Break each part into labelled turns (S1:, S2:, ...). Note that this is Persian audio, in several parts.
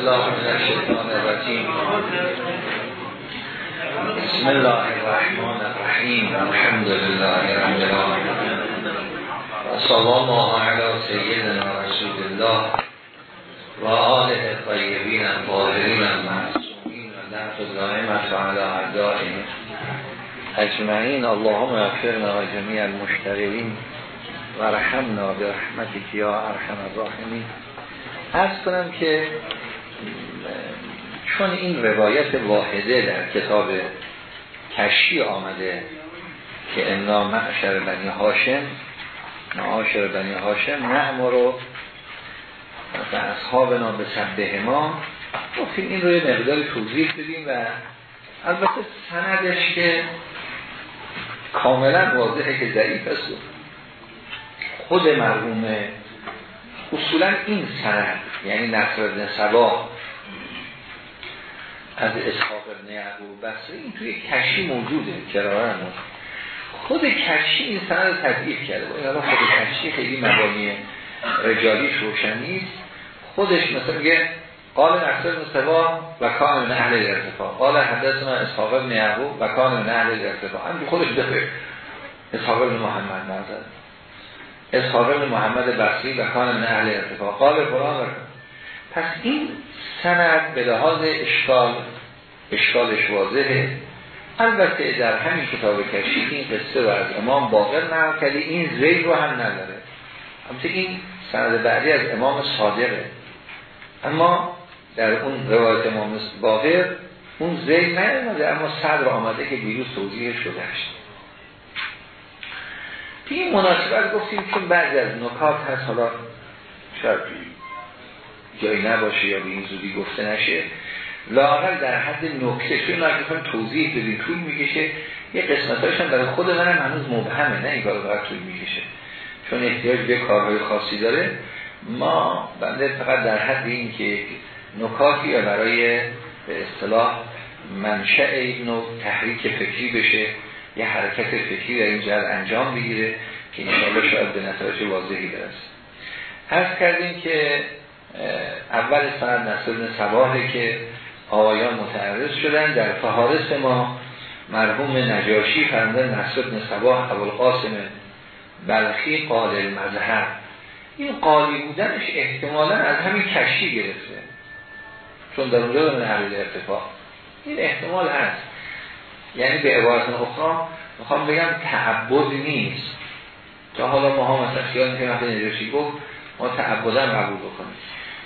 S1: بالله من الشیطان الرجیم بسم الله الرحمن الرحیم الحمد لله رب العالمین و صلی الله علی سیدنا رسول الله و آله طیبین الطاهرین المعصومین و لعنت دائمت و علی اللهم اغفرنا و جمیع و رحمنا به رحمتك یا ارحم الراحمین. ارز کنم که چون این روایت واحده در کتاب کشی آمده که انا معشر بنی هاشم معاشر بنی هاشم نعمرو و اصحابنا به سبه ما گفتیم این روی مقدار توضیح بدیم و البته سندش که کاملا واضحه که ضعیف است. خود مرحوم اصولا این سند یعنی نصر ابن سبا از اسحاق ابن یعقوب بسری این توی کشی موجوده کرارن خود کشی این سند تضعیف کرده. این خود کشی خیلی مبانی رجالیش روشن نیست خودش مثلا میگه قال نصر ابن سبا و کان من اهل الارتفاع. قال حدثنا اسحاق ابن یعقوب و کان من اهل الارتفاع. هم خودش دفعه اسحاق ابن محمد نظر اسحاق ابن محمد بصری و کان من اهل ارتفاع قال قرآن پس این سند به لحاظ اشکال اشکالش واضحه. البته در همین کتاب کشی این قصه رو از امام باقر نقل این زید رو هم نداره. البته این سند بعدی از امام صادقه. اما در اون روایت امام باقر اون زید نیامده اما صدر آمده که دیروز توضیح شده هست این مناسبت گفتیم چون بعضی از نکات هست حالا شاید جایی نباشه یا به این زودی گفته نشه. لاغل در حد نکته چون نکتون توضیح بدیم طول می‌کشه. یه قسمت هم برای خود منم هنوز مبهمه نه این کار فقط طول می‌کشه. چون احتیاج به کارهای خاصی داره. ما بنده فقط در حد این که نکاتی برای به اصطلاح منشأ اینو تحریک فکری بشه یه حرکت فکری در این جهت انجام بگیره که انشاءالله شاید به نتایج واضحی برسه. هست کردیم که اول سند نصر بن سباهه که آقایان متعرض شدن. در فهارس ما مرحوم نجاشی فرمده نصر بن سباه ابوالقاسم بلخی قال المذهب. این قالی بودنش احتمالا از همین کشی گرفته. چون در اونجا من اهل ارتفاع. این احتمال هست. یعنی به عبارت اخرى می‌خوام بگم تعبد نیست. تا حالا ما ها مثلا خیال وقتی نجاشی گفت ما تعبدن قبول بکنیم.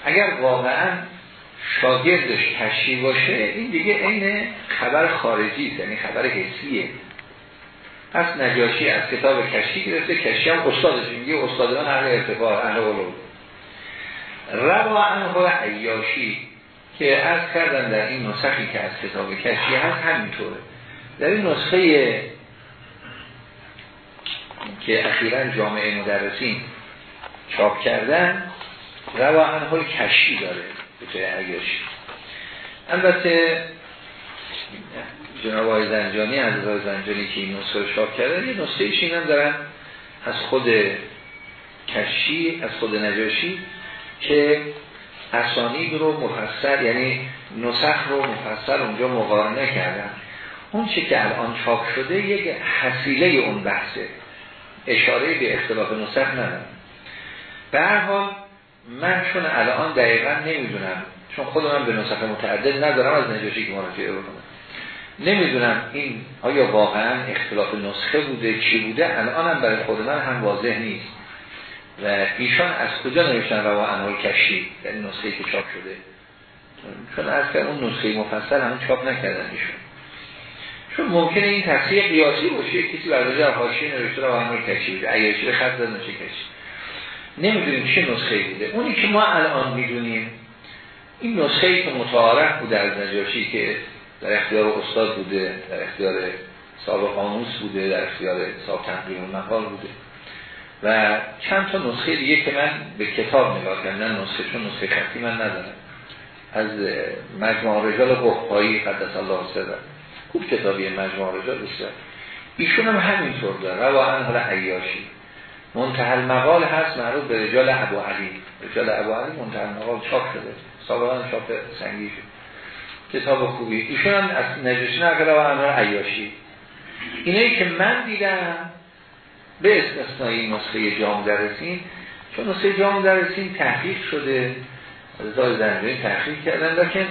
S1: اگر واقعا شاگردش کشی باشه این دیگه عین خبر خارجی است یعنی خبر حسیه. پس نجاشی از کتاب کشی گرفته کشی هم استادش میگه استادان اهل ارتفاع اهل علوم. روا عنه عیاشی که از کردن در این نسخی که از کتاب کشی هست همینطوره. در این نسخه که اخیرا جامعه مدرسین چاپ کردن روا عنه کشی داره به جای عیاشی البته جناب آقای زنجانی از آقای زنجانی که این نسخه چاپ کردن یه نسخه ایش هم دارن از خود کشی از خود نجاشی که اسانید رو مفصل یعنی نسخ رو مفصل اونجا مقارنه کردن اون چه که الان چاپ شده یک حسیله اون بحثه. اشاره به اختلاف نسخ ندارم. به هر حال من چون الان دقیقا نمی‌دونم چون خود من به نسخ متعدد ندارم از نجاشی که مراجعه بکنم نمی‌دونم این آیا واقعا اختلاف نسخه بوده چی بوده؟ الانم برای خود من هم واضح نیست. و ایشان از کجا نوشتن روا انوال کشی؟ در این نسخه که چاپ شده. چون از که اون نسخه مفصل هم چاپ نکردن ایشون. چون ممکنه این تصحیح قیاسی باشه کسی در حاشیه نوشته روا انوال کشی بوده. عیاشی خط زد نشه کشی؟ نمی‌دونیم چه نسخه بوده. اونی که ما الان می‌دونیم این نسخه که متعارف بوده از نجاشی که در اختیار استاد بوده در اختیار صاحب قانوس بوده در اختیار صاحب تنقیم مقال بوده. و چند تا نسخه دیگه که من به کتاب نگاه کردم نسخه چون نسخه خطی من ندارم. از مجموع رجال قفایی قدس الله سر خوب کتابی مجموع رجال بسیار. ایشون هم همینطور داره. رواهن حالا عیاشی. منتحل مقال هست معروف به رجال ابو علی. رجال ابو علی منتحل مقال چاپ شده. سابقا چاپ سنگی شد. کتاب خوبی. ایشون هم از نجاشی نقل و امر عیاشی. اینایی که من دیدم به استثنایی نسخه جام درسین چون نسخه جام درسین تحقیق شده رضای زنجانی تحقیق کردن لیکن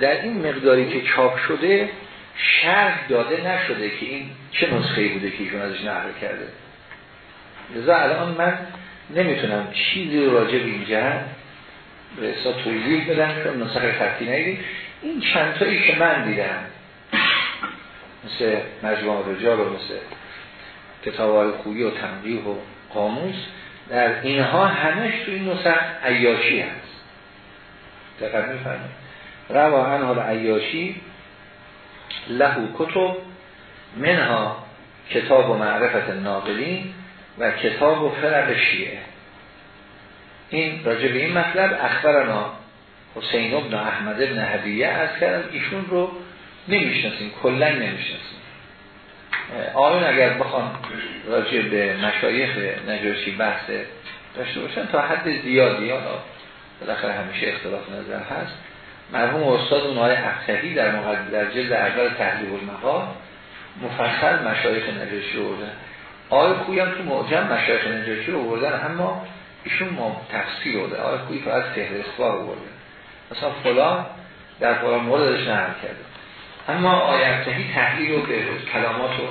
S1: در این مقداری که چاپ شده شرح داده نشده که این چه نسخه بوده که ایشون ازش نقل کرده. لذا الان من نمی‌تونم چیزی رو راجع به این جهت به توضیح بدم چون نسخه خطی نگیدیم این چند تایی که من دیدم مثل مجموع رجال و مثل کتاب های و تنبیه و قاموس در اینها همش تو این نسخه عیاشی هست. دقیق میفرمید روا عنه عیاشی لهو کتب منها کتاب و معرفت ناقلین و کتاب و فرق شیعه. این راجع به این مطلب اخبرنا حسین ابن احمد ابن حبیه از کردم ایشون رو نمی‌شناسیم کلا نمی‌شناسیم. آیون اگر بخوان راجع به مشایخ نجاشی بحث داشته باشن تا حد زیادی حالا بالاخره همیشه اختلاف نظر هست. مرحوم استاد اون آقای اختهی در در جلد اول تحلیل المقال مفصل مشایخ نجاشی رو بردن. آقای خوی هم تو معجم مشایخ نجاشی رو بردن اما ایشون ما تفسیر بوده آقای خوی فقط فهرستوار رو بردن مثلا فلان در فلان موردش نقل کرده. اما آقای اختهی تحلیل رو به کلامات و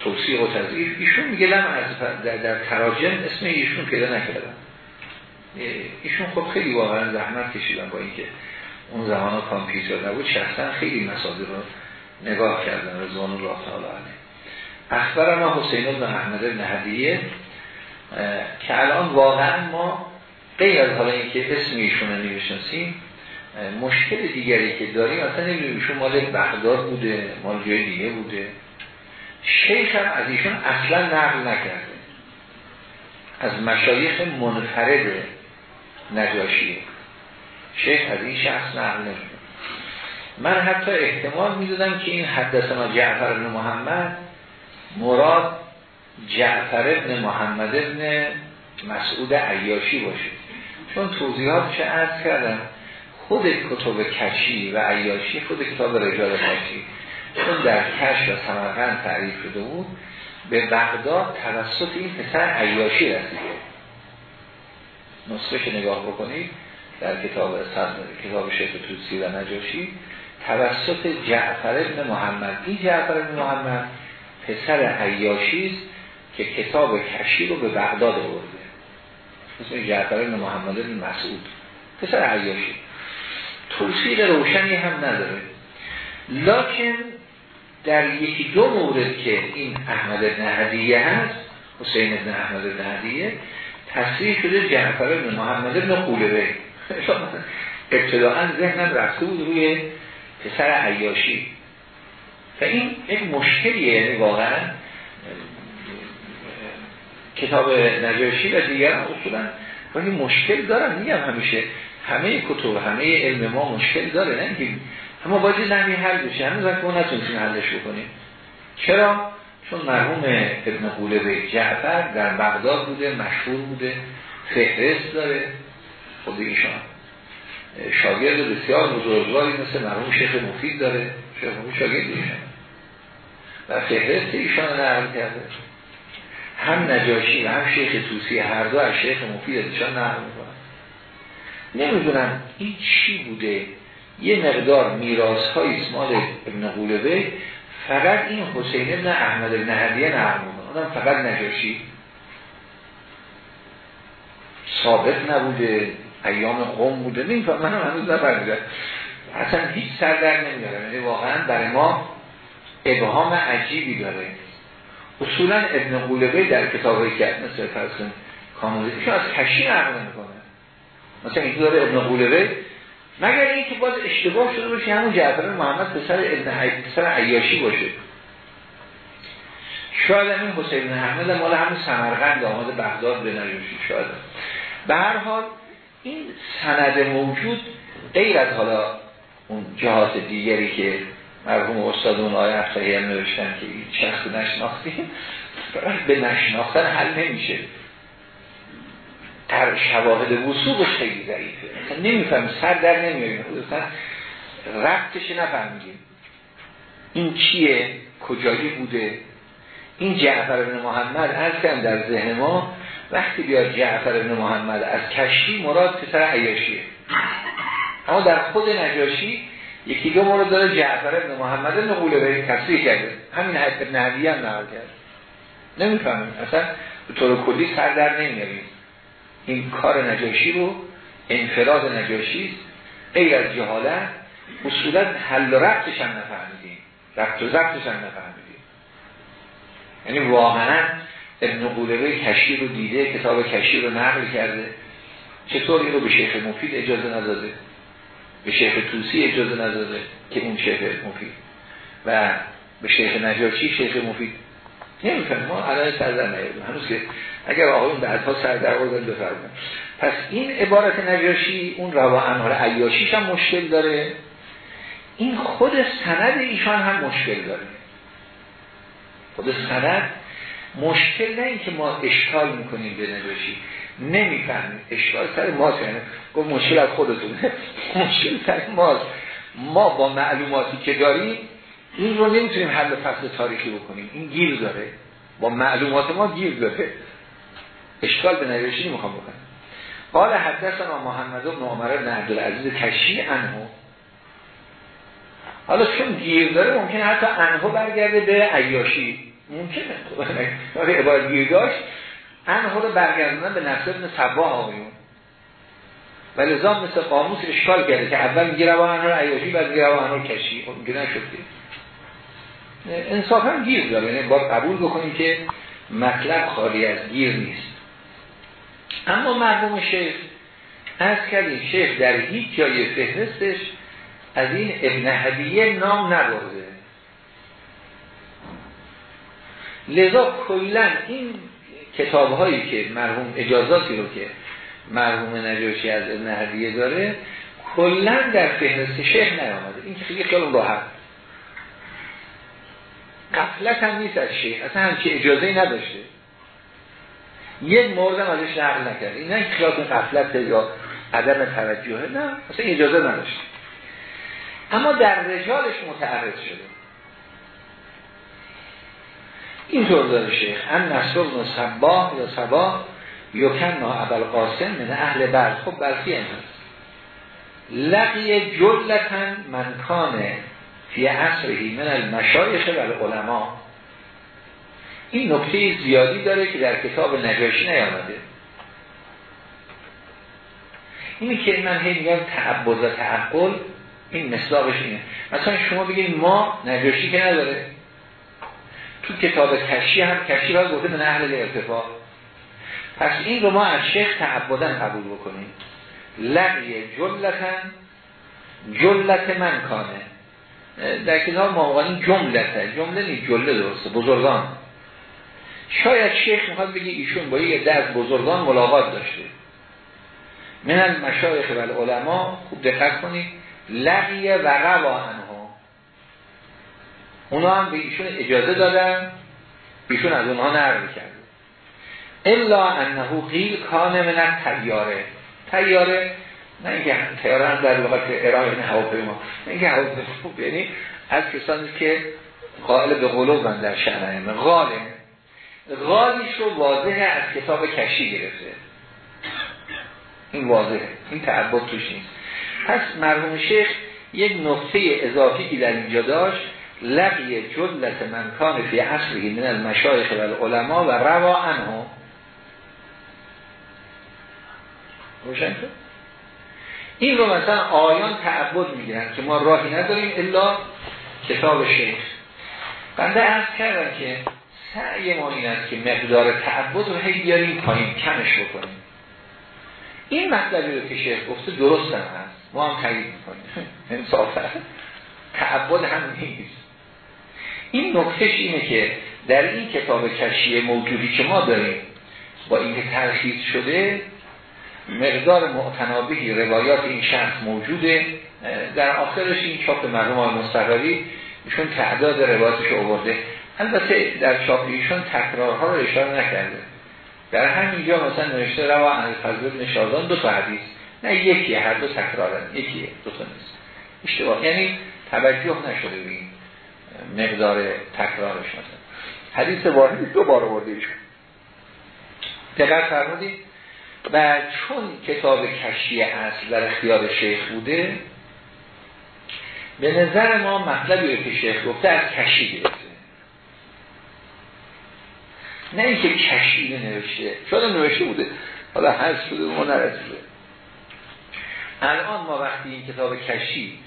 S1: توصیح و تذیر ایشون میگه لم از در, در تراجم اسم ایشون پیدا نکردن. ایشون خب خیلی واقعا زحمت کشیدن با اینکه اون زمان کامپیوتر نبود. شخصا خیلی مصادر رو نگاه کردن. رضوان الله تعالی اخبر ما حسین بن احمد بن هدیه که الان واقعا ما غیر از حالا اینکه اسم ایشون رو نمی‌شناسیم مشکل دیگری که داریم اصلا نمی‌دونیم ایشون مال بغداد بوده مال جای دیگه بوده. شیخ هم از ایشون اصلا نقل نکرده. از مشایخ منفرد نجاشیه شیخ از این شخص نقل نمیده من حتی احتمال می‌دادم که این حدثنا جعفر بن محمد مراد جعفر ابن محمد ابن مسعود عیاشی باشه. چون توضیحات چه عرض کردم خود کتب کشی و عیاشی خود کتاب رجال کشی چون در کش و سمرقند تعریف شده بود به بغداد توسط این پسر عیاشی رسیده. نصفش نگاه بکنید در کتاب کتاب شیخ توسی و نجاشی توسط جعفر ابن محمد. این جعفر ابن محمد پسر عیاشی است که کتاب کشی رو به بغداد آورده. اسم جعفر ابن محمد ابن مسعود. پسر عیاشی توصیل روشنی هم نداره. لکن در یکی دو مورد که این احمد ابن هدیه هست حسین ابن احمد ابن هدیه تصریح شده جعفر ابن محمد ابن قولبه. ابتداعا ذهنم رفته بود روی پسر عیاشی و این یک مشکلیه یعنی واقعا کتاب نجاشی و دیگر اصولا ولی مشکل دارن. میگم همیشه همه کتب همه علم ما مشکل داره نه اما باید نمی حل بشه. وقت ما نتونستیم حلش بکنیم. چرا؟ چون مرحوم ابن قولبه جعفر در بغداد بوده مشهور بوده فهرست داره خود ایشان. شاگرد بسیار بزرگواری مثل مرحوم شیخ مفید داره. شاگرد ایشان و فهرست ایشان نقل کرده. هم نجاشی و هم شیخ توسی هر دو از شیخ مفید ایشان نقل می‌کنن. نمی‌دونم این چی بوده. یه مقدار میراث های اسمال ابن قولبه فقط این حسین ابن احمد ابن هدیه نقل می‌کنن. فقط نجاشی. ثابت نبوده. ایام قوم بوده. نمیفهم. من هنوز نفرمیدم اصلا هیچ سر در نمیاره. یعنی واقعا برای ما ابهام عجیبی داره. اصولا ابن قولبه در کتابی که مثل کامل ایشون از کشی نقل می‌کنه مثلا این داره ابن قولبه مگر این که باز اشتباه شده باشه همون جعفر محمد پسر ابن پسر عیاشی باشه. شاید این حسین احمد مال همون سمرقند آمد بغداد به نجاشی شاید به هر حال این سند موجود غیر از حالا اون جهات دیگری که مرحوم استاد اون آیه افسایی هم نوشتن که این شخص نشناختیم به نشناختن حل نمیشه. در شواهد وصوقش خیلی ضعیفه. نمیفهم سر در نمیاریم مثلا ربطش نفهمیدیم. این چیه؟ کجایی بوده؟ این جعفر بن محمد کم در ذهن ما. وقتی بیاد جعفر بن محمد از کشی مراد پسر عیاشیه. اما در خود نجاشی یکی دو مورد داره جعفر بن محمد نقوله به تفسیر کرده. همین حد ابن هم نقل کرد نمی‌فهمیم. اصلا به طور کلی سر در نمیاریم این کار نجاشی رو انفراد نجاشی غیر از جهالت اصولا حل و ربطش هم نفهمیدیم. ربط و زبطش هم نفهمیدیم. یعنی واقعا ابن قولبه کشی رو دیده کتاب کشی رو نقل کرده. چطور این رو به شیخ مفید اجازه نداده؟ به شیخ توسی اجازه نداده که اون شیخ مفید. و به شیخ نجاشی شیخ مفید نمیفهم ما الان سر در هنوز که اگر آقایون بعدها سر در آوردن پس این عبارت نجاشی اون روا انحال عیاشیش هم مشکل داره. این خود سند ایشان هم مشکل داره. خود سند مشکل نه این که ما اشکال می‌کنیم به نجاشی. نمی‌فهمیم اشکال سر ما کنه گفت مشکل از خودتونه. مشکل سر ماست. ما با معلوماتی که داریم این رو نمی‌تونیم حل فصل تاریخی بکنیم. این گیر داره. با معلومات ما گیر داره. اشکال به نجاشی نمی‌خوام بکنم. قال حدثنا محمد بن عمر بن عبدالعزیز کشی انهو حالا چون گیر داره ممکنه حتی انهو برگرده به عیاشی. ممکنه. ولی عبارت گیر داشت. انهو رو برگردوندن به نفس ابن سبا آقایون. و لذا مثل قاموس اشکال کرده که اول میگه روا انهو عیاشی بعد میگه روا انهو کشی. خب میگه نشده. انصاف هم گیر داره. یعنی باید قبول بکنیم که مطلب خالی از گیر نیست. اما مرحوم شیخ از کردیم شیخ در هیچ جای فهرستش از این ابن هدیه نام نبرده. لذا کلا این کتاب هایی که مرحوم اجازاتی رو که مرحوم نجاشی از ابن هدیه داره کلا در فهرست شیخ نیامده. این که خیلی خیلی راحت. قفلت هم نیست از شیخ. اصلا همچی اجازه نداشته. یک مورد هم ازش نقل نکرد این نه خیال قفلت یا عدم توجهه نه. اصلا اجازه نداشته. اما در رجالش متعرض شده. اینطور داره شیخ. ان نصر بن صباه یا صباه یکن عبل قاسم من اهل برد. خب برخی این هست. لقی جلتن منکانه فی عصرهی من المشایخ و العلماء. این نکته زیادی داره که در کتاب نجاشی نیامده. اینی که من هی میگم تعبد و تعقل این مصداقش اینه. مثلا شما بگید ما نجاشی که نداره. تو کتاب کشی هم کشی را گفته من اهل ارتفاع پس این رو ما از شیخ تعبدن قبول بکنیم. لقی جلتن جلت من کانه. در کتاب ماقانی جملته. جمله نیست جله درسته بزرگان. شاید شیخ می‌خواد بگه ایشون با یه از بزرگان ملاقات داشته. من المشایخ و العلماء خوب دقت کنید. لقیه و اونا هم به ایشون اجازه دادن. ایشون از اونها نرمی کرده الا انه قیل کانه من تیاره تیاره نه اینکه تیاره هم در لغت ارائه این هواپیما نه اینکه یعنی از کسانی که قائل به قلوب در شهر غاله غالیش رو واضحه از کتاب کشی گرفته. این واضحه. این تعبد توش نیست. پس مرحوم شیخ یک نقطه اضافی که در اینجا داشت لقی جلت منکان فی عصری من المشایخ و العلماء و روا عنه. روشن این رو مثلا آیان تعبد می‌گیرن که ما راهی نداریم الا کتاب شیخ. بنده ارز کردم که سعی ما این است که مقدار تعبد رو هی بیاریم پایین کمش بکنیم. این مطلبی رو که شیخ گفته درست هم هست. ما هم تایید می‌کنیم. انصافا. تعبد هم نیست. این نکتهش اینه که در این کتاب کشی موجودی که ما داریم با اینکه ترخیص شده مقدار معتنابهی روایات این شخص موجوده. در آخرش این چاپ مرحوم های مستقری ایشون تعداد روایتش آورده. البته در چاپ ایشون تکرارها رو اشاره نکرده. در همینجا مثلا نوشته روا عن الفضل نشازان دو تا حدیث. نه یکی هر دو تکرارن. یکیه دو تا نیست. اشتباه. یعنی توجه نشده به مقدار تکرارش مثلا حدیث واحدی دو بار آورده ایشون. دقت فرمودید. و چون کتاب کشی اصل در اختیار شیخ بوده به نظر ما مطلبی که شیخ گفته از کشی گرفته. نه اینکه کشی نوشته شده نوشته بوده. حالا هست شده ما نرسیده. الان ما وقتی این کتاب کشی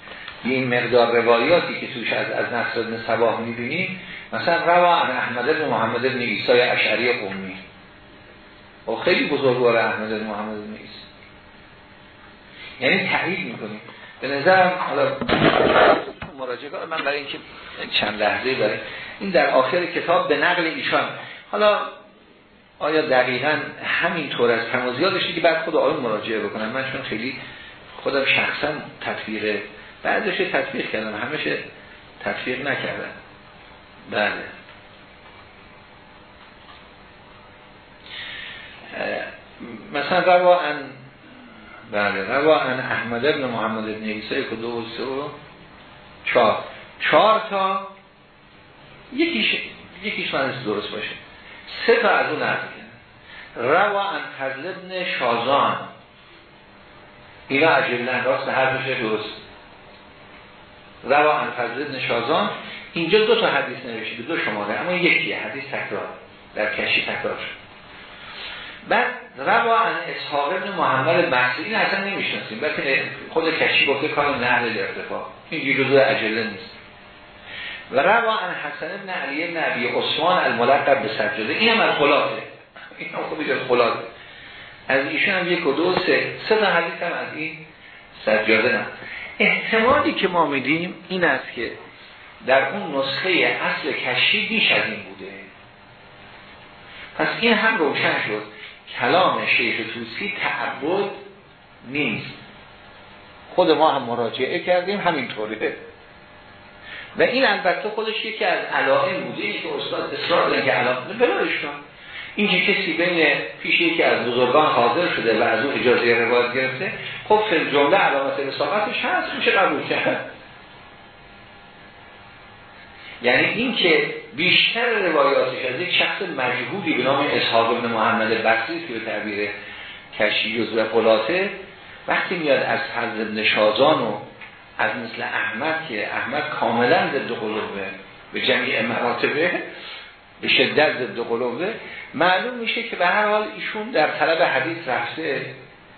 S1: این مقدار روایاتی که توش از از نصر ابن سباه می‌بینیم مثلا روا عن احمد بن محمد بن ایسای اشعری قومی. و خیلی بزرگوار احمد بن محمد بن ایسا یعنی تایید می‌کنیم به نظرم حالا مراجعه من برای اینکه چند لحظه داره این در آخر کتاب به نقل ایشان. حالا آیا دقیقا همین طور از تمازیادش که بعد خود آقای مراجعه بکنم؟ من چون خیلی خودم شخصا تطبیق بعدش تطبیق کردم همش تطبیق نکردم بله. مثلا روا ان بله روا ان احمد ابن محمد ابن عیسی که دو و سه و چهار. چهار تا یکیش یکیش من درست باشه. سه تا از اون نقل روا ان فضل ابن شازان. اینا عجلن راست هر دوشه درست. روا ان فضل ابن شازان اینجا دو تا حدیث نوشته دو شماره اما یکیه حدیث تکرار در کشی تکرار شد. بعد روا ان اسحاق ابن محمد بحثی این اصلا نمی‌شناسیم بلکه خود کشی گفته کار نهل ارتفاع. این جزء عجله نیست. و روا ان حسن ابن علی ابن عبی عثمان الملقب به سجاده این هم از خلاصه. این هم خوبی از خلاصه. از ایشون هم یک و دو سه. سه تا حدیث هم از این. سجاده نه. احتمالی که ما میدیم این است که در اون نسخه اصل کشی بیش از این بوده. پس این هم روشن شد. کلام شیخ توسی تعبد نیست. خود ما هم مراجعه کردیم همینطوره. و این البته خودش یکی از علائم بوده که استاد اصرار داره که علائم بلایش کن این که کسی بین پیش یکی از بزرگان حاضر شده و از اون اجازه روایت گرفته. خب فی جمله علامت رساقتش هست میشه قبول کرد؟ یعنی این که بیشتر روایاتش از یک شخص مجهولی به نام اسحاق بن محمد بصری که به تعبیر کشی و قلاته وقتی میاد از حضرت نشازان و از مثل احمد که احمد کاملا ضد قلوبه به جمعی مراتبه به شدت ضد قلوبه. معلوم میشه که به هر حال ایشون در طلب حدیث رفته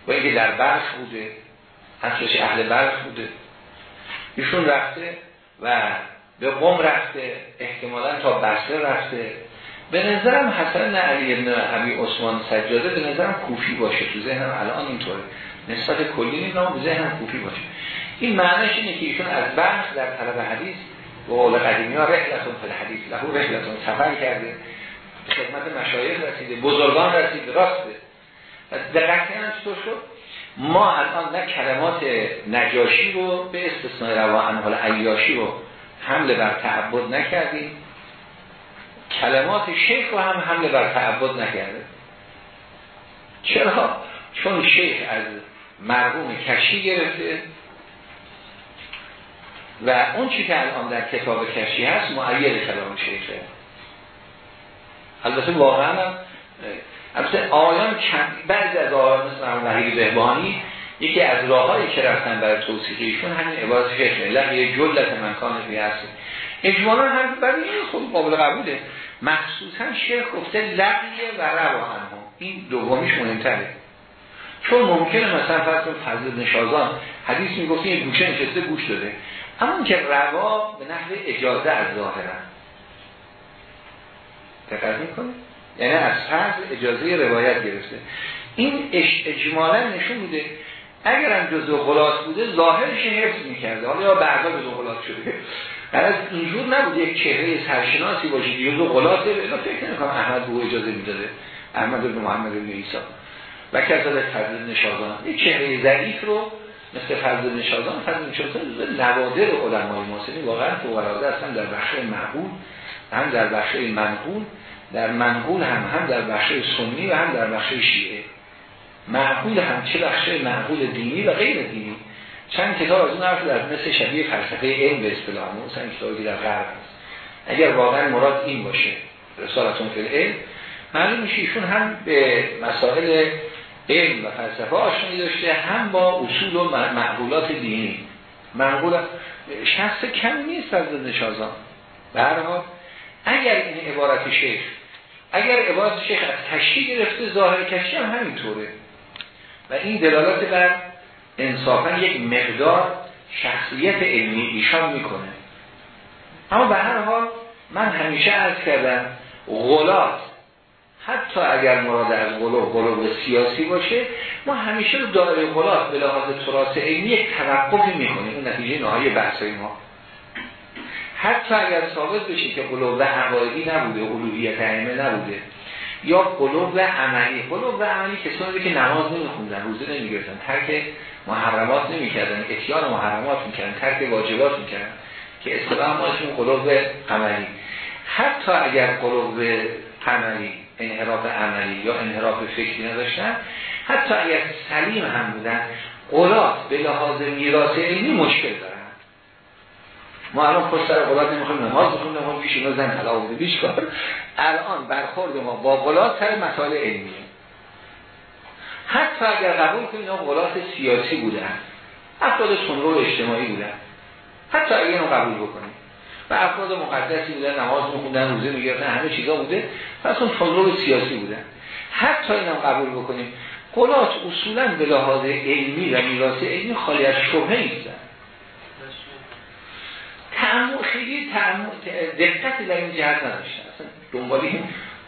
S1: و اینکه در برخ بوده اصلش اهل برخ بوده. ایشون رفته و به قم رفته احتمالا تا بسره رفته. به نظرم حسن علی ابن عبی عثمان سجاده به نظرم کوفی باشه. تو ذهنم الان اینطوره. نسبت کلی نیدام به ذهنم کوفی باشه. این معنیش اینه که ایشون از بحث در طلب حدیث و قول قدیمی ها رحلتون فل حدیث لهو رحلتون سفر کرده. خدمت مشایخ رسیده بزرگان رسیده راسته و دقیقی هم چطور شد؟ ما الان نه کلمات نجاشی رو به استثناء روا حال عیاشی رو حمله بر تعبد نکردیم. کلمات شیخ رو هم حمله بر تعبد نکرده چرا؟ چون شیخ از مرحوم کشی گرفته. و اون چی که الان در کتاب کشی هست معید کلام شیخه. البته واقعا هم البته آیان بعضی از آیان مثل وحید بهبانی یکی از راههایی که رفتن برای توصیح ایشون همین عبارت شیخه. لقیه جلت منکان فی هست اجمالا هم برای این خود قابل قبوله. مخصوصا شیخ گفته لقیه و روا هم. این دومیش مهمتره. چون ممکنه مثلا فضل نشازان حدیث می‌گفته یه گوشه نشسته گوش داده. اما که روا به نحو اجازه از ظاهرن. دقت می‌کنه یعنی از فرض اجازه روایت گرفته. این اجمالا نشون میده اگر هم جزء غلاط بوده ظاهرش حفظ می‌کرده. حالا یا بعدا جزء غلاط شده. از اینجور نبوده یک چهره سرشناسی باشه که جزء غلاطه اینا فکر نکنم احمد به اجازه می‌داده. احمد بن محمد بن عیسی. و کذا فضل نشازان. یک چهره ضعیف رو مثل فضل نشازان فضل نشازان نوادر علمای ماسنی واقعا فوقلاده هستن در بخش معقول هم در بخش منقول در منقول هم هم در بخش سنی و هم در بخش شیعه. معقول هم چه بخش معقول دینی و غیر دینی. چند کتاب از اون حرف در مثل شبیه فلسفه علم به اصطلاح مثلا کتابی در غرب هست. اگر واقعا مراد این باشه رسالتون فی معلوم میشه ایشون هم به مسائل علم و فلسفه آشنایی داشته هم با اصول و معقولات دینی. معقولات شخص کمی نیست از نشازان حال اگر این عبارت شیخ اگر عبارت شیخ از تشکیل گرفته ظاهر کشی هم همینطوره. و این دلالت بر انصافا یک مقدار شخصیت علمی ایشان می‌کنه. اما به هر حال من همیشه عرض کردم غلات حتی اگر مراد از غلو غلو سیاسی باشه ما همیشه رو داره غلات به لحاظ تراث علمی یک می‌کنیم. اون نتیجه نهایی بحثای ما. حتی اگر ثابت بشه که قلوب عقایدی نبوده الوهیت ائمه نبوده یا قلوب عملی. قلوب عملی کسانی که نماز نمیخوندن روزه نمی‌گرفتن ترک محرمات نمی‌کردن اتیان محرمات می‌کردن ترک واجبات می‌کردن که اصطلاح ما اسم قلوب عملی. حتی اگر قلوب عملی انحراف عملی یا انحراف فکری نداشتن. حتی اگر سلیم هم بودن قلات به لحاظ میراث علمی مشکل دارن. ما الان پشت سر قلات نمی‌خوایم نماز بخونیم نمی‌خوایم پیش اینو زن حالا بیش کار. الان برخورد ما با قلات سر مسائل علمیه. حتی اگر قبول کنیم اینا قلات سیاسی بودن افراد سنرو اجتماعی بودن. حتی اگر اینو قبول بکنیم. و افراد مقدسی بودن نماز میخوندن روزه می‌گرفتن همه چیزا بوده. پس اون تنرو سیاسی بودن حتی اینم قبول بکنیم. قلات اصولا به لحاظ علمی و میراث علمی خالی از شبهه نیستن. تعمل خیلی دقت در این جهت نداشتن. اصلا دنبال این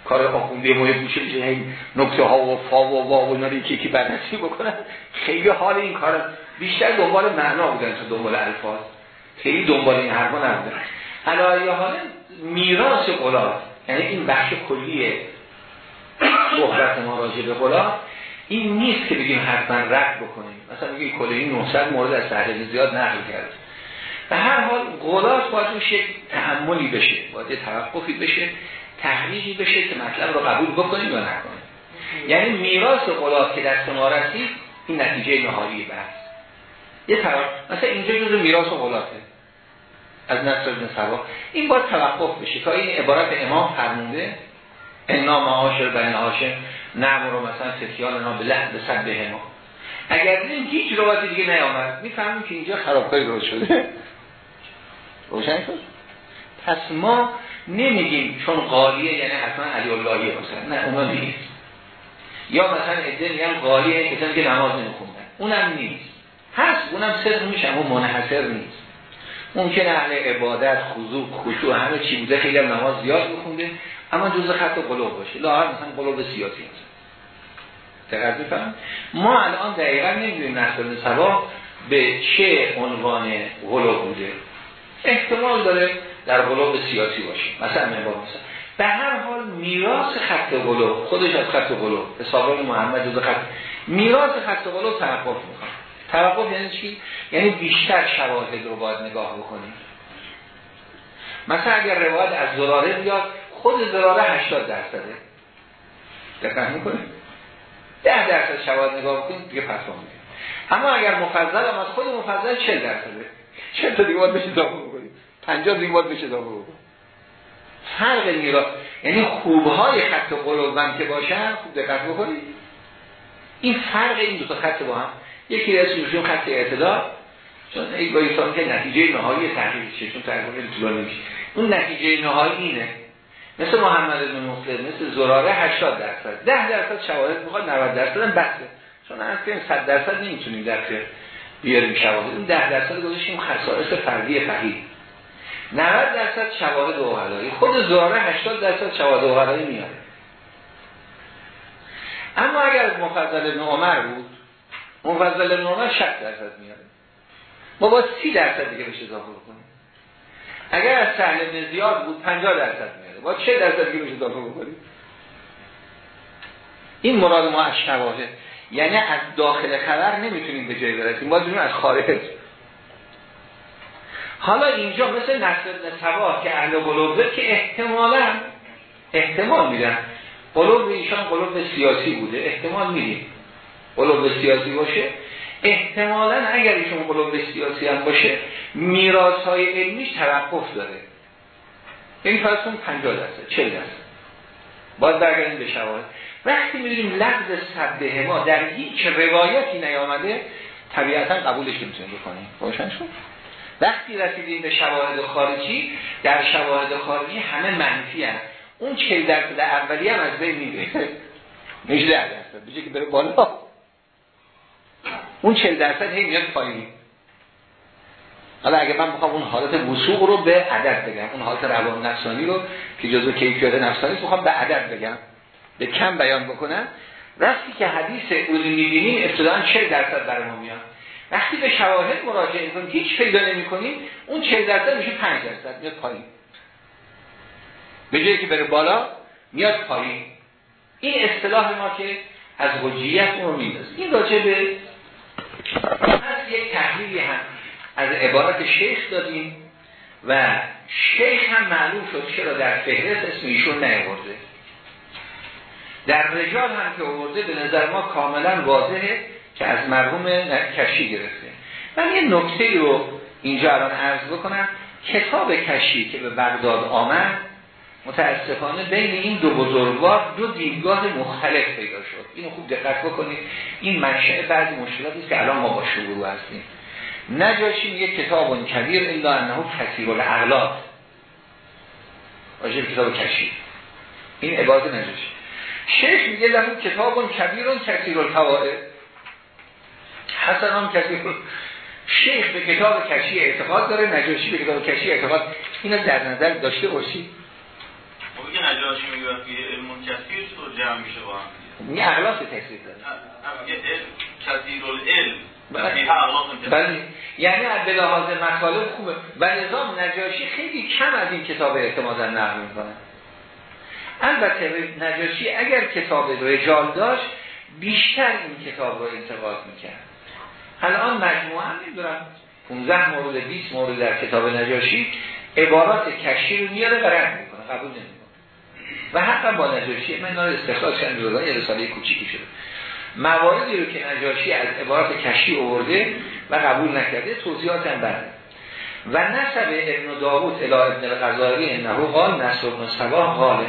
S1: کار آخونده مایه بوشه میشه. این نکته ها و فا و وا و اینا یکی بررسی بکنن. خیلی حال این کار بیشتر دنبال معنا بودن تا دنبال الفاظ. خیلی دنبال این حرفا نبودن. حالا حال میراث قلات یعنی این بخش کلیه صحبت ما راجع به قلات این نیست که بگیم حتما رد بکنیم. مثلا بگیم کلی 900 مورد از تحلیل زیاد نقل کرد به هر حال قلات باید روش یک تحملی بشه باید یه توقفی بشه تحریجی بشه که مطلب رو قبول بکنیم یا نکنیم. یعنی میراث قلات که دست ما رسید این نتیجه نهایی بحث. یه طرف مثلا اینجا جزء میراث قلاته از نصر ابن سبا. این باید توقف بشه تا این عبارت امام فرمونده انا معاشر بین هاشم نعم رو مثلا فتیان اینا به لحظه صد به ما. اگر این هیچ روایتی دیگه نیامد. می‌فهمیم که اینجا خرابکاری رو شده. روشن شد؟ پس ما نمیگیم چون قالیه یعنی حتما علی اللهیه مثلا نه اونا نیست. یا مثلا ادعا میگن قالیه کسانی که نماز نمیخوندن. اونم نیست. هست اونم صدق میشه اما منحصر نیست. ممکن اهل عبادت خضوع خشوع همه چی بوده خیلی هم نماز زیاد بخونده اما جز خط قلوب باشه. لاغر مثلا قلوب سیاسی هست. دقیق میفهم؟ ما الان دقیقا نمی‌دونیم نصر سبا به چه عنوان قلوب بوده. احتمال داره در قلوب سیاسی باشه. مثلا نبا مثلا به هر حال میراث خط قلوب خودش از خط قلوب. حسابان محمد جز خط میراث خط قلوب توقف می‌کنه. توقف یعنی چی؟ یعنی بیشتر شواهد رو باید نگاه بکنیم. مثلا اگر روایت از زراره بیاد خود زراره 80 درصده. دقت می‌کنه 10 درصد شواهد نگاه بکنیم دیگه پس میگه اما اگر مفضل هم از خود مفضل 40 درصده؟ 40 تا دیگه باید بشه اضافه بکنیم؟ 50 دیگه باید بشه اضافه بکنیم. فرق میرا یعنی خوبهای خط قلوبم که باشن خوب دقت بکنید این فرق این دو تا خط با هم یکی از میشون خط اعتدال چون ای بایستان که نتیجه نهایی تحقیق چون تحقیق طولانی میشه. اون نتیجه نهایی اینه. مثل محمد بن مسلم مثل زراره 80 درصد. 10 درصد شواهد می‌خواد 90 درصد هم بحثه چون اصلا 100 درصد نمی‌تونیم در بیاریم شواهد. اون 10 درصد گذاشتیم خصائص فردی فقیه. 90 درصد شواهد اوهلایی. خود زراره 80 درصد شواهد اوهلایی میاره اما اگر مفضل ابن عمر بود مفضل ابن 60 درصد میاره. ما با 30 درصد دیگه بهش اضافه بکنیم. اگر از سهل ابن زیاد بود 50 درصد میاره. با چه درصد دیگه بهش اضافه بکنیم. این مراد ما از شواهد. یعنی از داخل خبر نمی‌تونیم به جای برسیم. باید از خارج. حالا اینجا مثل نصر ابن که اهل قلوبه که احتمالا احتمال میدن. قلوب ایشان قلوب سیاسی بوده. احتمال میدیم. قلوب سیاسی باشه احتمالا اگر ایشون قلوب سیاسی هم باشه میراث های علمیش توقف داره. این فرض کن 50 درصد 40 درصد. باید برگردیم به شواهد. وقتی می‌دونیم لفظ صده ما در هیچ روایتی نیامده طبیعتا قبولش نمی‌تونیم بکنیم. روشن شد؟ وقتی رسیدیم به شواهد خارجی در شواهد خارجی همه منفی هست اون 40 درصد اولی هم از بین میره 18 درصد. بشه که بره بالا. اون 40 درصد هی میاد پایین. حالا اگه من بخوام اون حالت وسوق رو به عدد بگم اون حالت روان نفسانی رو که جزو کیفیت نفسانی بخوام به عدد بگم. به کم بیان بکنم. وقتی که حدیث او می‌بینیم ابتداعا 40 درصد برای ما میاد. وقتی به شواهد مراجعه کنیم هیچ پیدا نمی کنیم اون 40 درصد میشه 5 درصد میاد پایین. به جایی که بره بالا میاد پایین. این اصطلاح ما که از حجیت اون رو میندازه این راجع به یک تحلیلی هم از عبارت شیخ دادیم و شیخ هم معلوم شد چرا در فهرست اسم ایشون نیورده در رجال هم که آورده به نظر ما کاملا واضحه که از مرحوم کشی گرفته. من یه نکته رو اینجا الان عرض بکنم. کتاب کشی که به بغداد آمد متاسفانه بین این دو بزرگوار دو دیدگاه مختلف پیدا شد. اینو خوب دقت بکنید. این منشأ بعضی مشکلاتی که الان ما با شروع هستیم. نجاشی یک کتاب کبیر الا انه کثیر الاغلاط واجب کتاب کشی این عبارت نجاشی شیخ میگه له کتاب کبیر کثیر الفوائد حسن هم کثیر شیخ به کتاب کشی اعتقاد داره نجاشی به کتاب کشی اعتقاد. اینو در نظر داشته باشید.
S2: نجاشی میگه که علم کثیر تو جمع میشه با هم
S1: میگه اغلاط تفسیر داره؟
S2: کثیر العلم.
S1: بله. بله. یعنی از لحاظ مطالب خوبه. و نظام نجاشی خیلی کم از این کتاب اعتمادا نقل می‌کنه. البته نجاشی اگر کتاب رجال داشت بیشتر این کتاب رو انتقاد می‌کرد. الان مجموعه هم می‌دونم 15 مورد 20 مورد در کتاب نجاشی عبارات کشی رو میاره و رد می‌کنه. قبول نمی‌کنه و حتی با نجاشی من اینا رو استخراج کردم یه رساله کوچیکی شده. مواردی رو که نجاشی از عبارت کشی آورده و قبول نکرده توضیحات هم برده و نسب ابن داوود الی ابن الغزالی انه قال نصر ابن صباح قاله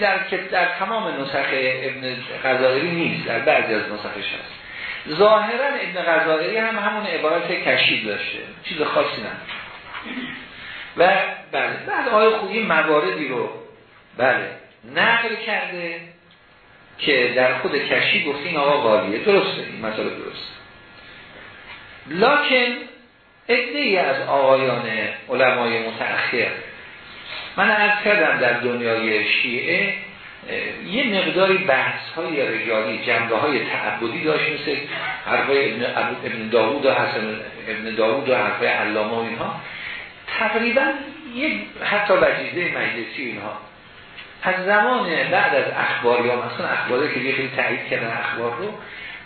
S1: در در تمام نسخ ابن غزالی نیست در بعضی از نسخش هست. ظاهرا ابن غزالی هم همون عبارت کشی داشته. چیز خاصی نه و بله بعد آقای خویی مواردی رو بله. نقل کرده که در خود کشی گفت این آقا غالیه. درسته این مسئله درسته. لکن ادهی از آقایان علمای متأخر من عرض کردم در دنیای شیعه یه مقداری بحث های رجالی جنبه های تعبدی داشت مثل حرفای ابن, ابن داود و حسن ابن داود و حرفای علامه و اینها. تقریبا یک حتی وجیزه مجلسی اینها. از زمان بعد از اخبار یا مثلا اخباری که خیلی تایید کردن اخبار رو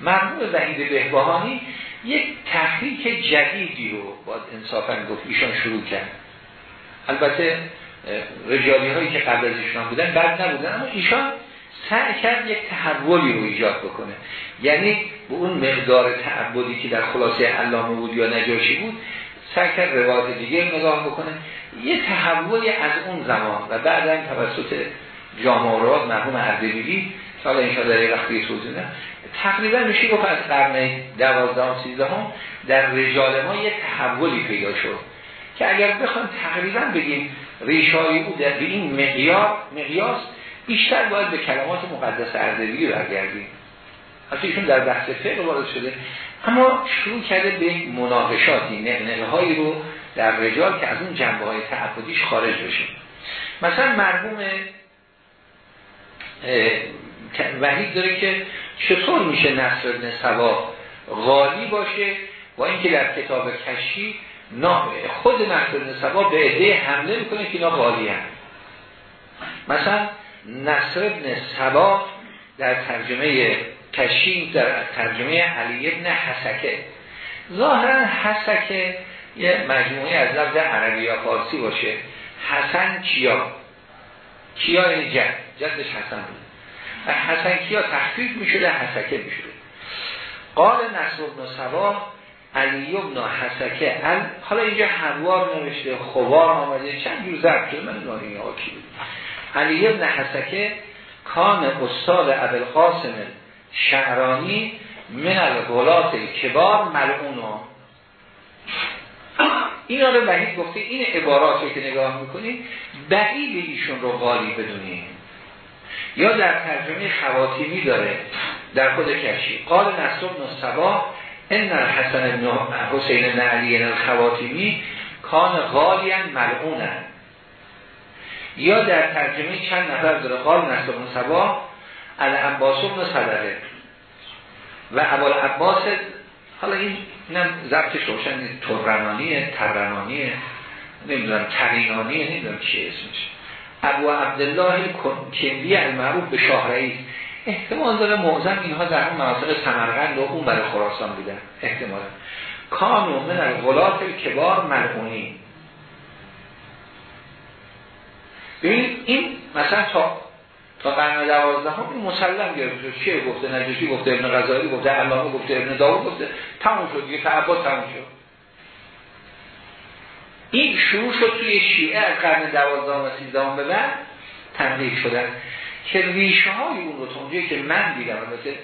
S1: مرموم وحید بهبهانی یک تحریک جدیدی رو با انصافا گفت ایشان شروع کرد. البته رجالی هایی که قبل از ایشان بودن بعد نبودن اما ایشان سعی کرد یک تحولی رو ایجاد بکنه. یعنی به اون مقدار تعبدی که در خلاصه علامه بود یا نجاشی بود سعی کرد روایت دیگه نگاه بکنه. یه تحولی از اون زمان و بعدا توسط جامعرات مرحوم اردبیلی سال انشاء در وقتی توضیح نه تقریبا میشه گفت از قرن دوازده و سیزده هم در رجال ما یه تحولی پیدا شد که اگر بخوام تقریبا بگیم ریشای او در به این مقیاس بیشتر باید به کلمات مقدس اردبیلی برگردیم. حتی ایشون در بحث فقه وارد شده. اما شروع کرده به مناقشاتی نقنقه هایی رو در رجال که از اون جنبه های تعبدیش خارج بشه. مثلا مرحوم وحید داره که چطور میشه نصر ابن سوا غالی باشه با اینکه در کتاب کشی خود نصر ابن سوا به عده حمله می‌کنه که اینا غالی هم مثلا نصر ابن سوا در ترجمه کشیم در ترجمه علی ابن حسکه. ظاهرا حسکه یه مجموعه از لفظ عربی یا فارسی باشه. حسن کیا کیا یعنی جد؟ جدش حسن بود. و حسن کیا تخفیف می‌شده؟ حسکه می‌شده. قال نصر ابن سبا علی ابن حسکه حالا اینجا هوار نوشته خوار آمده چند جور ضرب شده؟ من نانی آکی بود؟ علی ابن حسکه کان استاد ابوالقاسم شعرانی من الغلات کبار ملعونو. اینا رو وحید گفته این عبارات که نگاه می‌کنید بعید ایشون رو غالی بدونیم یا در ترجمه خواتیمی داره در خود کشی. قال نصر بن صباح ان الحسن بن حسین بن علی الخواتیمی کان غالیا ملعونن یا در ترجمه چند نفر داره قال نصر بن صباح الانباس بن صدره. و اول عباس حالا این اینم ضبطش روشن نیست. ترنانیه ترنانیه نمی‌دونم ترینانیه نمی‌دونم چی اسمش. ابو عبدالله کندی المعروف به شاه رئیس احتمال داره معظم اینها در اون مناطق سمرقند و اون برای خراسان بودن. احتمال کانو من الغلات کبار ببینید این مثلا تا تا قرن دوازده هم این مسلم گرفته چیه گفته نجاشی گفته ابن غزالی گفته علامه گفته ابن داود گفته. تموم شد دیگه تعباد تموم شد. این شروع شد توی شیعه از قرن دوازده و سیزدهم به بعد تنقیح شدن. که ریشه های اون رو تونجه که من دیدم البته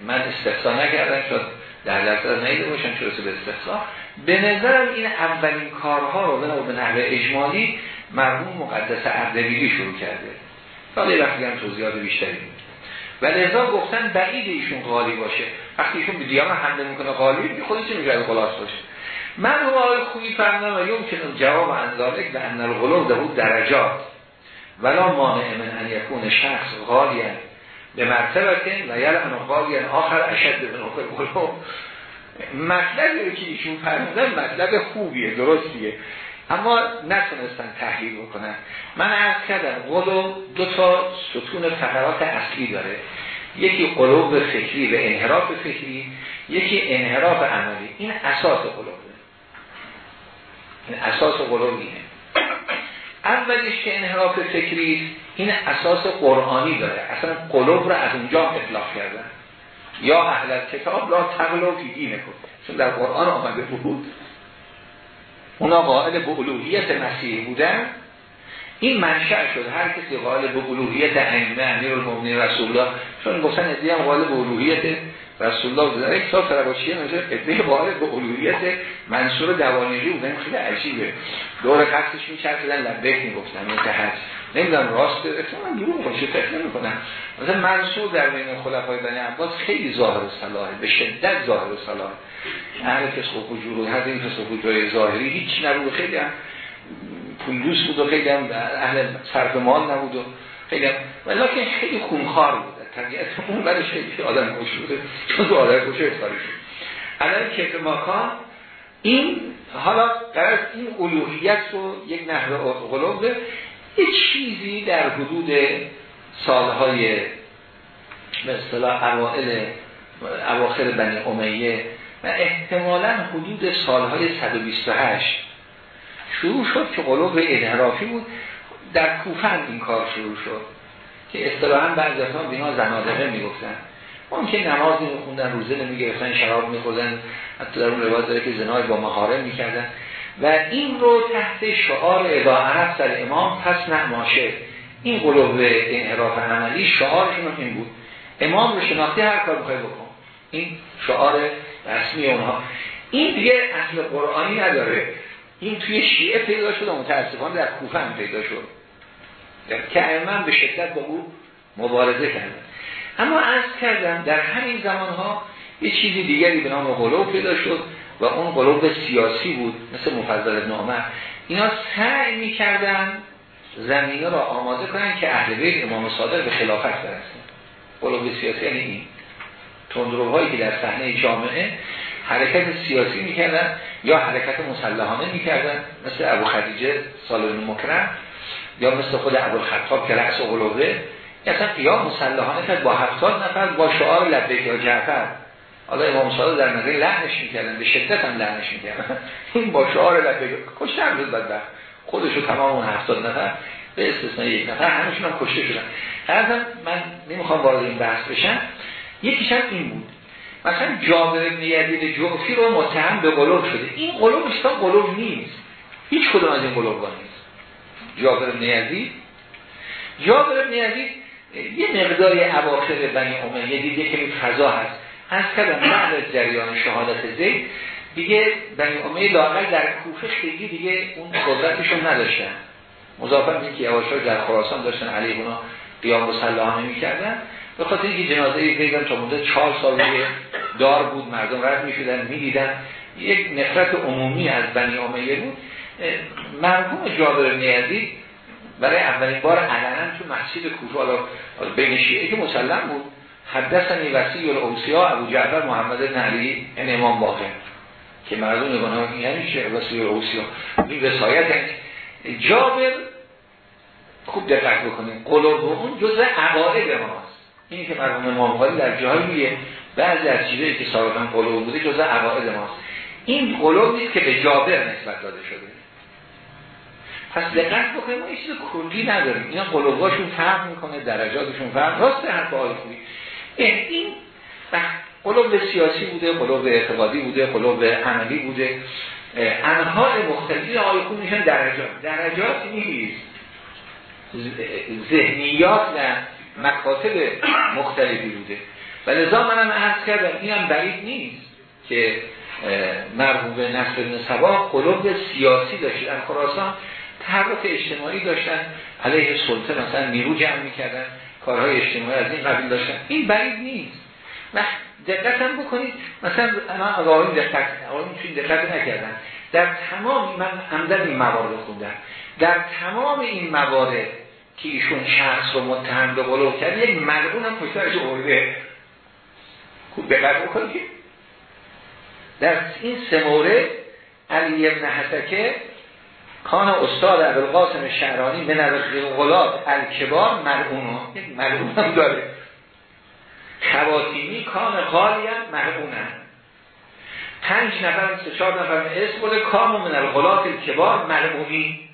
S1: من استفسا نکردم شد در درصد نیده باشم چرا به استفسا به نظرم این اولین کارها رو به نحوه اجمالی مرحوم مقدس اردبیلی شروع کرده. حالا یه وقتی هم توضیحات بیشتری بود و لذا گفتن بعید ایشون غالی باشه. وقتی ایشون به دیام حمله می‌کنه غالی؟ خودش میگه؟ خلاص باشه. من رو آقای خوبی فرمودم و یمکن جواب انذارک به ان الغلو ده درجات. ولا مانع من ان یکون شخص غالیا به مرتبه و یلعن غالیا آخر اشد به نوع غلو مطلبی که ایشون فرمودن مطلب خوبیه درستیه. اما نتونستن تحلیل بکنن. من عرض کردم قلوب دو تا ستون فقرات اصلی داره. یکی قلوب فکری و انحراف فکری یکی انحراف عملی. این اساس قلوبه این اساس قلوب اینه. اولیش که انحراف فکری این اساس قرآنی داره. اصلا قلوب رو از اونجا اطلاق کردن. یا اهل کتاب لا تغلو فی دین کن چون در قرآن آمده بود. اونا قائل به الوهیت مسیحی بودن. این منشأ شد. هر کسی قائل به الوهیت ائمه امیر المؤمنین رسول الله چون گفتن ادعی هم قائل به الوهیت رسول الله بودن یک کتاب فرقاشیه نمیشه ادعی قائل به الوهیت منصور دوانیجی بودن. خیلی عجیبه. دور قصدش میچرخیدن لبیک می‌گفتن. متحد نمی‌دونم راست احتمال دروغ باشه فکر نمی‌کنن مثلا منصور در بین خلفای بنی عباس خیلی ظاهر صلاحه به شدت ظاهر صلاح اهل فسق و فجور و هر این فسق و فجور ظاهری هیچ نبود. خیلی هم پولدوس بود و خیلی هم اهل صرف مال نبود و خیلی هم ولی خیلی خونخوار بود. طبیعت اون برش خیلی آدم کش بوده چون تو آدم کش افتاری شد. الان کیف ماکان این حالا قرار این الوهیت رو یک نحوه غلوب یه چیزی در حدود سالهای به اصطلاح اوائل اواخر بنی امیه احتمالا حدود سالهای 128 شروع شد که قلوب انحرافی بود. در کوفن این کار شروع شد که اصطلاحا بعضی از ما بینا زنادقه می‌گفتن. ممکن نماز نمیخوندن روزه نمی‌گرفتن شراب میخوردن حتی در اون روایت داره که زنای با مهارم می‌کردن. و این رو تحت شعار ادا عرب امام پس نماشه این قلوب انحراف عملی شعارشون این بود. امام رو شناختی هر کار بکن. این شعار رسمی اونها این دیگه اصل قرآنی نداره. این توی شیعه پیدا شد و متاسفانه در کوفه هم پیدا شد. که من به شدت با او مبارزه کردن اما از کردم در همین زمان ها یه چیزی دیگری به نام قلوب پیدا شد و اون قلوب سیاسی بود مثل مفضل عمر. اینا سعی می‌کردن زمینه را آماده کنن که اهل بیت امام صادق به خلافت برسن. قلوب سیاسی یعنی این. تندروهایی که در صحنه جامعه حرکت سیاسی می‌کردن یا حرکت مسلحانه می‌کردن مثل ابو خدیجه سالون مکرم یا مثل خود ابو خطاب که رأس قلوبه اصلا قیام مسلحانه کرد با هفتاد نفر با شعار لبیک یا جعفر. حالا امام صادق در نظر لعنش می‌کردن به شدت هم لعنش می‌کردن. این با شعار لبیک. کشتر بود بدبخت. خودشو تمام اون هفتاد نفر به استثناء یک نفر همشون هم کشته شدن. هرزم من نمی‌خوام وارد این بحث بشم یکیش هم این بود. مثلا جابر ابن یزید جعفی رو متهم به قلوب شده. این قلوب اصلا قلوب نیست. هیچ کدوم از این قلوب نیست. جابر ابن یزید؟ جابر ابن یزید یه مقداری اواخر بنی امیه دیده که فضا هست. از کردم بعد از جریان شهادت زید دیگه بنی امیه لاغل در کوفه خیلی دیگه اون قدرتشون نداشتن. مضافر این که یواشا در خراسان داشتن علی اونا قیام مسلحانه می‌کردن به خاطر اینکه جنازه پیغمبر تا مدت چهار سال دار بود مردم رد می‌شدن می‌دیدن. یک نفرت عمومی از بنی امیه بود. مرحوم جابر نیازی برای اولین بار علنا تو مسجد کوفه حالا بین شیعه که مسلم بود حدثنی وسیع الاوسیا ابو جعفر محمد بن علی ان امام باقر که مردم نگاه یعنی چه؟ وسیع الاوسیا این وصایت جابر خوب دقت بکنیم قلوب اون جزء عقاید ماست. این که مرحوم امام در جایی بعضی از چیزایی که سابقا قلوب بوده جزء عقاید ماست. این قلوب نیست که به جابر نسبت داده شده. پس دقت بکنیم ما چیز کلی نداریم. اینا قلوباشون فرق می‌کنه درجاتشون فرق راست حرف آقای خوبی. این قلوب سیاسی بوده قلوب اعتقادی بوده قلوب عملی بوده. انها مختلفی آقای خوبی میشن درجات. درجات نیست. ذهنیات و مکاتب مختلفی بوده. و لذا منم عرض کردم این هم بعید نیست که مرحوم نصر بن سبا قلوب سیاسی داشت. در خراسان تحرک اجتماعی داشتن. علیه سلطه مثلا نیرو جمع می‌کردن. کارهای اجتماعی از این قبیل داشتن. این بعید نیست. و دقت هم بکنید مثلا من آقایون دقت آقایون چون دقت نکردن. در تمام من همدن این موارد خوندم. در تمام این موارد که ایشون شخص رو متهم به قلوب کرد یک ملعون هم پشترش ارده خوب دقت بکنید در این سه مورد علی ابن حسکه کان استاد عبدالقاسم شهرانی به غلاب الکبار مرعونو مرعون هم داره. خواتیمی کان غالی هم مرعونن پنج نفر سه چهار نفر اسم بوده. کام من الغلات الکبار مرعونی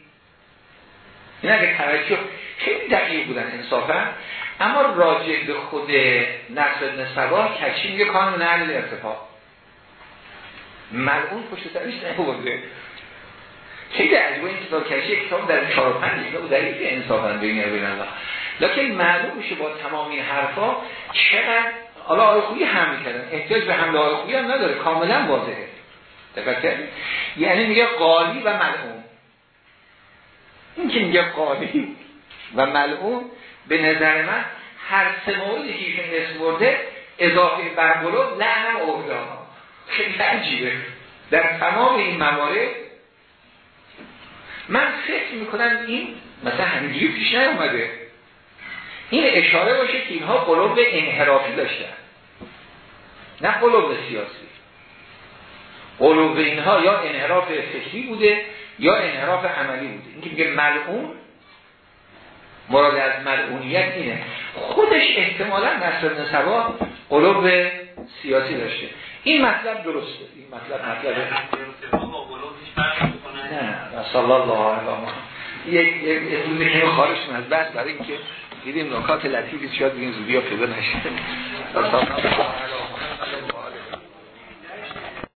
S1: این اگه توجه خیلی دقیق بودن انصافا اما راجع به خود نصر ابن سبا کچی میگه کان من اهل ارتفاق مرعون پشت سرش نبوده خیلی عجبه این کتاب کشی کتاب در 4 و 5 و دلیل انصافا بین بین الله لکن معلوم میشه با تمام این حرفا چقدر حالا آقای خویی هم کردن احتیاج به حمله آقای خویی هم نداره. کاملا واضحه. یعنی میگه قالی و ملعون. این که میگه قالی. و ملعون به نظر من هر سه موردی که ایشون اسم برده اضافه برگلو لعنم اورده خیلی عجیبه. در تمام این موارد من فکر می‌کنم این مثلا همینجوری پیش نیومده. این اشاره باشه که اینها قلوب انحرافی داشتن. نه قلوب سیاسی. قلوب اینها یا انحراف فکری بوده یا انحراف عملی بوده. اینکه میگه ملعون مراد از ملعونیت اینه. خودش احتمالا نصر بن سبا قلوب سیاسی داشته. این مطلب درسته. این مطلب مطلب. نه صلی الله علیه یک یک خارج از بس برای اینکه دیدیم نکات لطیفی شاید این زودیا پیدا نشه.